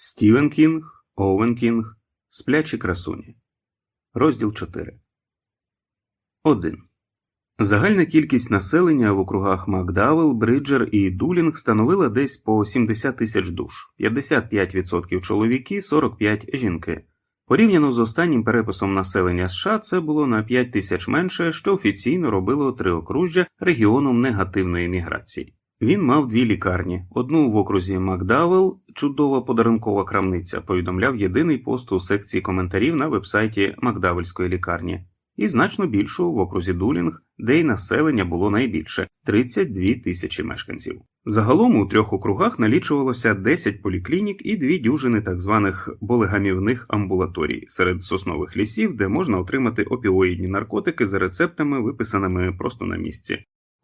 Стівен Кінг, Оуен Кінг, Сплячі красуні. Розділ 4. 1. Загальна кількість населення в округах Макдавел, Бриджер і Дулінг становила десь по 70 тисяч душ, 55% чоловіки, 45 жінки. Порівняно з останнім переписом населення США це було на 5 тисяч менше, що офіційно робило триокружжя регіоном негативної міграції. Він мав дві лікарні: одну в окрузі Макдавел, чудова подарункова крамниця, повідомляв єдиний пост у секції коментарів на вебсайті Макдавельської лікарні, і значно більшу в окрузі Дулінг, де й населення було найбільше 32 тисячі мешканців. Загалом у трьох округах налічувалося 10 поліклінік і дві дюжини так званих болегамівних амбулаторій серед соснових лісів, де можна отримати опіоїдні наркотики за рецептами, виписаними просто на місці.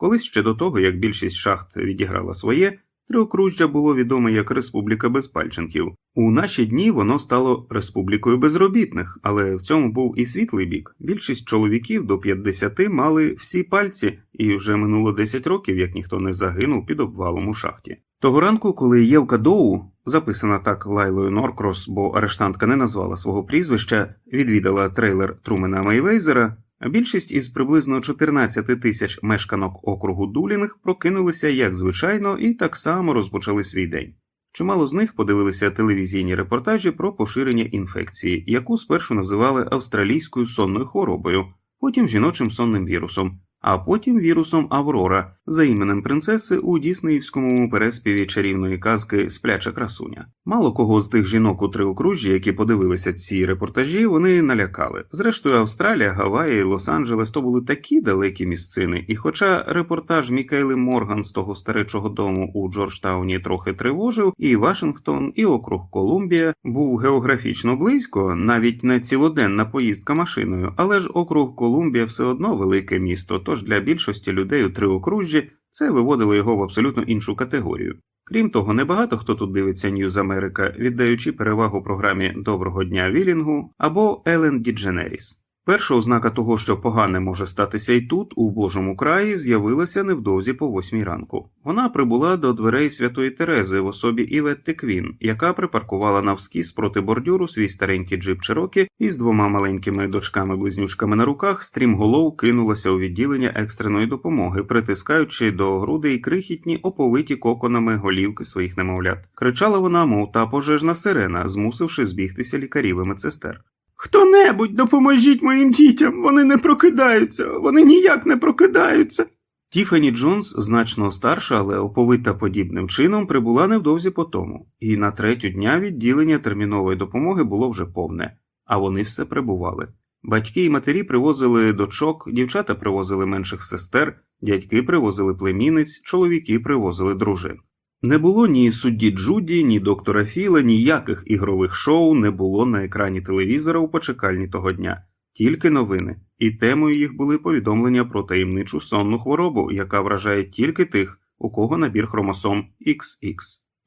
Колись ще до того, як більшість шахт відіграла своє, Триокружжя було відоме як Республіка Безпальченків. У наші дні воно стало республікою безробітних, але в цьому був і світлий бік. Більшість чоловіків до 50 мали всі пальці, і вже минуло 10 років, як ніхто не загинув під обвалом у шахті. Того ранку, коли Євка Доу, записана так Лайлою Норкрос, бо арештантка не назвала свого прізвища, відвідала трейлер Трумена Мейвейзера, Більшість із приблизно 14 тисяч мешканок округу Дулінг прокинулися як звичайно і так само розпочали свій день. Чимало з них подивилися телевізійні репортажі про поширення інфекції, яку спершу називали австралійською сонною хворобою, потім жіночим сонним вірусом, а потім вірусом Аврора за іменем принцеси у Діснеївському переспіві чарівної казки Спляча красуня. Мало кого з тих жінок у триокружжі, які подивилися ці репортажі, вони налякали. Зрештою, Австралія, Гаваї, Лос-Анджелес то були такі далекі місцини, і хоча репортаж Мікайли Морган з того старечого дому у Джорджтауні трохи тривожив, і Вашингтон, і округ Колумбія був географічно близько, навіть не цілоденна поїздка машиною, але ж округ Колумбія все одно велике місто. Тож для більшості людей у триокружжі це виводило його в абсолютно іншу категорію. Крім того, небагато хто тут дивиться Ньюз Америка, віддаючи перевагу програмі Доброго дня Вілінгу або Елен Дідженеріс. Перша ознака того, що погане може статися і тут, у Божому краї, з'явилася невдовзі по восьмій ранку. Вона прибула до дверей святої Терези в особі Іветти Квін, яка припаркувала навскіс проти бордюру свій старенький джип Чирокі і з двома маленькими дочками-близнючками на руках стрімголов кинулася у відділення екстреної допомоги, притискаючи до грудей крихітні оповиті коконами голівки своїх немовлят. Кричала вона, мов та пожежна сирена, змусивши збігтися лікарів і медсестер. Хто небудь допоможіть моїм дітям, вони не прокидаються, вони ніяк не прокидаються. Тіфані Джонс, значно старша, але оповита подібним чином, прибула невдовзі по тому, і на третю дня відділення термінової допомоги було вже повне, а вони все прибували. Батьки і матері привозили дочок, дівчата привозили менших сестер, дядьки привозили племінниць, чоловіки привозили дружин. Не було ні судді Джуді, ні доктора Філа, ніяких ігрових шоу не було на екрані телевізора у почекальні того дня, тільки новини, і темою їх були повідомлення про таємничу сонну хворобу, яка вражає тільки тих, у кого набір хромосом XX.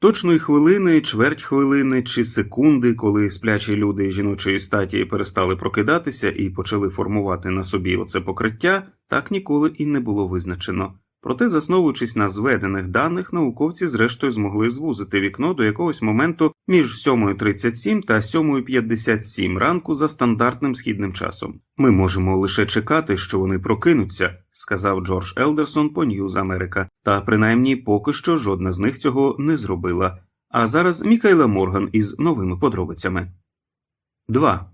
Точної хвилини, чверть хвилини чи секунди, коли сплячі люди жіночої статі перестали прокидатися і почали формувати на собі оце покриття, так ніколи і не було визначено. Проте, засновуючись на зведених даних, науковці зрештою змогли звузити вікно до якогось моменту між 7.37 та 7.57 ранку за стандартним східним часом. Ми можемо лише чекати, що вони прокинуться, сказав Джордж Елдерсон по Ньюз Америка, та принаймні поки що жодна з них цього не зробила. А зараз Мікайла Морган із новими подробицями. 2.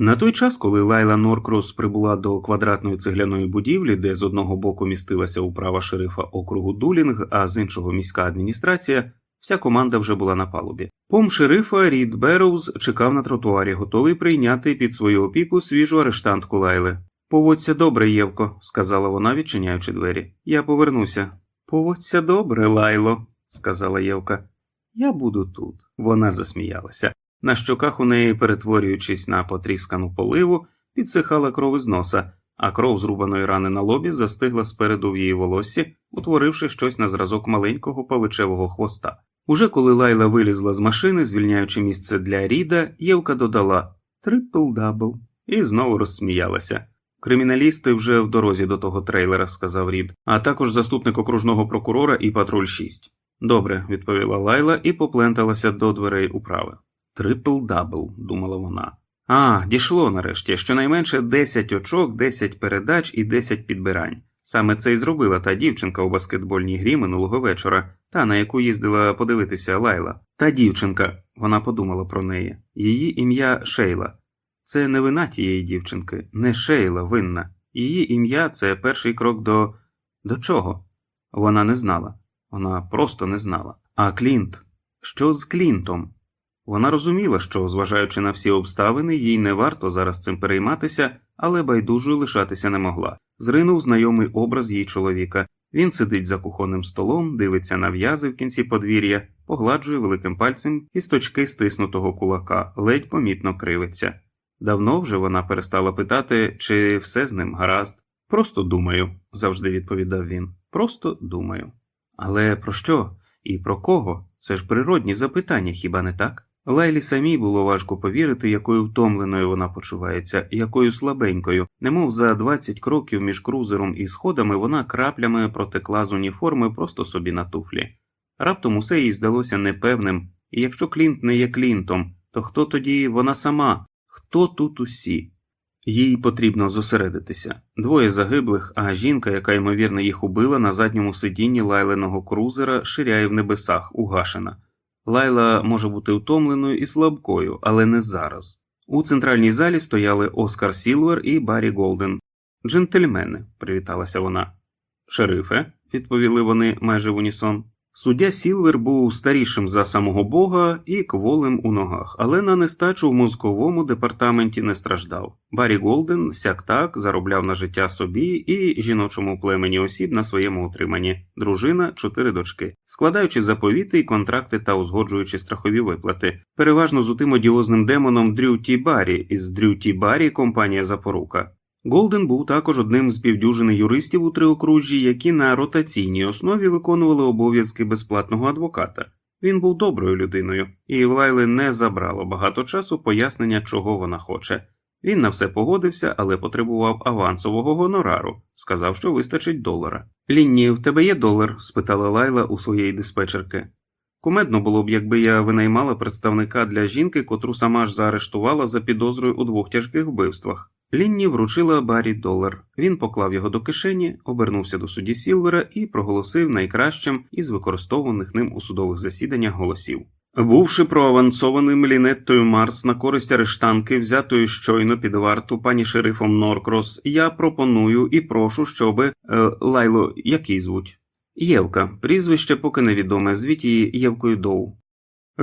На той час, коли Лайла Норкрос прибула до квадратної цегляної будівлі, де з одного боку містилася управа шерифа округу Дулінг, а з іншого міська адміністрація, вся команда вже була на палубі. Пом шерифа Рід Берроуз чекав на тротуарі, готовий прийняти під свою опіку свіжу арештантку Лайли. Поводься добре, Євко, сказала вона, відчиняючи двері. Я повернуся. Поводься добре, Лайло, сказала Євка. Я буду тут. Вона засміялася. На щоках у неї, перетворюючись на потріскану поливу, підсихала кров із носа, а кров з рубаної рани на лобі застигла спереду в її волоссі, утворивши щось на зразок маленького павичевого хвоста. Уже коли Лайла вилізла з машини, звільняючи місце для Ріда, Євка додала triple-double і знову розсміялася. Криміналісти вже в дорозі до того трейлера, сказав Рід, а також заступник окружного прокурора і патруль 6. Добре, відповіла Лайла і попленталася до дверей управи. Triple double, думала вона. А, дійшло нарешті, щонайменше 10 очок, 10 передач і 10 підбирань. Саме це й зробила та дівчинка у баскетбольній грі минулого вечора, та на яку їздила подивитися Лайла. Та дівчинка, вона подумала про неї. Її ім'я Шейла. Це не вина тієї дівчинки, не Шейла винна. Її ім'я це перший крок до. до чого? Вона не знала. Вона просто не знала. А Клінт? Що з Клінтом? Вона розуміла, що, зважаючи на всі обставини, їй не варто зараз цим перейматися, але байдужою лишатися не могла. Зринув знайомий образ її чоловіка. Він сидить за кухонним столом, дивиться на в'язи в кінці подвір'я, погладжує великим пальцем кісточки стиснутого кулака, ледь помітно кривиться. Давно вже вона перестала питати, чи все з ним гаразд. Просто думаю, завжди відповідав він. Просто думаю. Але про що? І про кого? Це ж природні запитання, хіба не так? Лайлі самій було важко повірити, якою втомленою вона почувається, якою слабенькою, немов за 20 кроків між крузером і сходами вона краплями протекла з уніформи просто собі на туфлі. Раптом усе їй здалося непевним, і якщо Клінт не є Клінтом, то хто тоді вона сама? Хто тут усі? Їй потрібно зосередитися. Двоє загиблих, а жінка, яка ймовірно їх убила на задньому сидінні лайленого крузера, ширяє в небесах, угашена. Лайла може бути втомленою і слабкою, але не зараз. У центральній залі стояли Оскар Сілвер і Баррі Голден. Джентльмени, привіталася вона. Шерифе, відповіли вони майже в унісон. Суддя Сілвер був старішим за самого Бога і кволим у ногах, але на нестачу в мозковому департаменті не страждав. Баррі Голден сяк так заробляв на життя собі і жіночому племені осіб на своєму утриманні, дружина, чотири дочки, складаючи заповіти й контракти та узгоджуючи страхові виплати, переважно з утим одіозним демоном Дрю Ті Баррі із Дрю Ті Баррі компанія Запорука. Голден був також одним з півдюжини юристів у триокружжі, які на ротаційній основі виконували обов'язки безплатного адвоката. Він був доброю людиною, і в Лайли не забрало багато часу пояснення, чого вона хоче. Він на все погодився, але потребував авансового гонорару, сказав, що вистачить долара. Лінні, в тебе є долар? спитала Лайла у своєї диспетчерки. Кумедно було б, якби я винаймала представника для жінки, котру сама ж заарештувала за підозрою у двох тяжких вбивствах. Лінні вручила Баррі долар. Він поклав його до кишені, обернувся до судді Сілвера і проголосив найкращим із використовуваних ним у судових засіданнях голосів. Бувши проавансованим лінеттою Марс на користь арештанки, взятої щойно під варту пані шерифом Норкрос, я пропоную і прошу, щоби е, Лайло, який звуть? Євка, прізвище поки невідоме, звіть її Євкою Доу.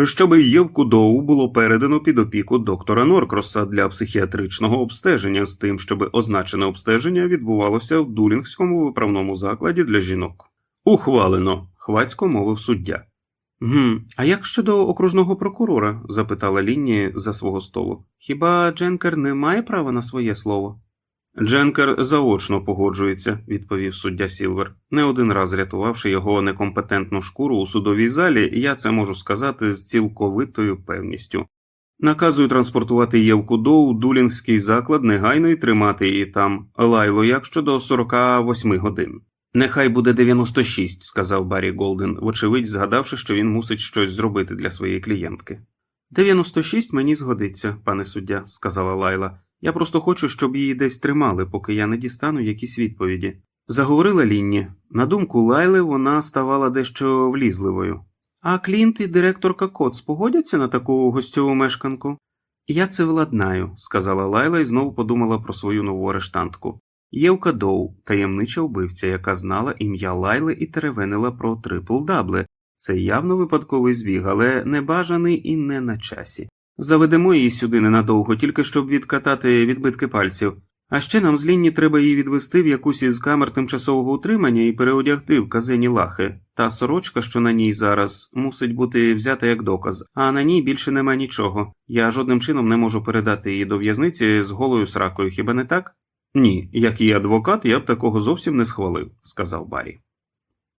Щоб Євку Доу було передано під опіку доктора Норкроса для психіатричного обстеження з тим, щоб означене обстеження відбувалося в Дулінгському виправному закладі для жінок. Ухвалено, хвацько мовив суддя. Гм, а як щодо окружного прокурора? запитала Лінні за свого столу. Хіба Дженкер не має права на своє слово? Дженкер заочно погоджується, відповів суддя Сілвер. Не один раз рятувавши його некомпетентну шкуру у судовій залі, я це можу сказати з цілковитою певністю. Наказую транспортувати Євку До у Дулінгський заклад негайно і тримати її там, Лайло як щодо 48 годин. Нехай буде 96, сказав Баррі Голден, вочевидь згадавши, що він мусить щось зробити для своєї клієнтки. 96 мені згодиться, пане суддя, сказала Лайла. Я просто хочу, щоб її десь тримали, поки я не дістану якісь відповіді. Заговорила Лінні. На думку Лайли, вона ставала дещо влізливою. А Клінт і директорка Коц погодяться на таку гостьову мешканку? Я це владнаю, сказала Лайла і знову подумала про свою нову арештантку. Євка Доу, таємнича вбивця, яка знала ім'я Лайли і теревенила про трипл дабле. Це явно випадковий збіг, але небажаний і не на часі. Заведемо її сюди ненадовго, тільки щоб відкатати відбитки пальців. А ще нам з Лінні треба її відвести в якусь із камер тимчасового утримання і переодягти в казені лахи. Та сорочка, що на ній зараз, мусить бути взята як доказ, а на ній більше нема нічого. Я жодним чином не можу передати її до в'язниці з голою сракою, хіба не так? Ні, як і адвокат, я б такого зовсім не схвалив, сказав Баррі.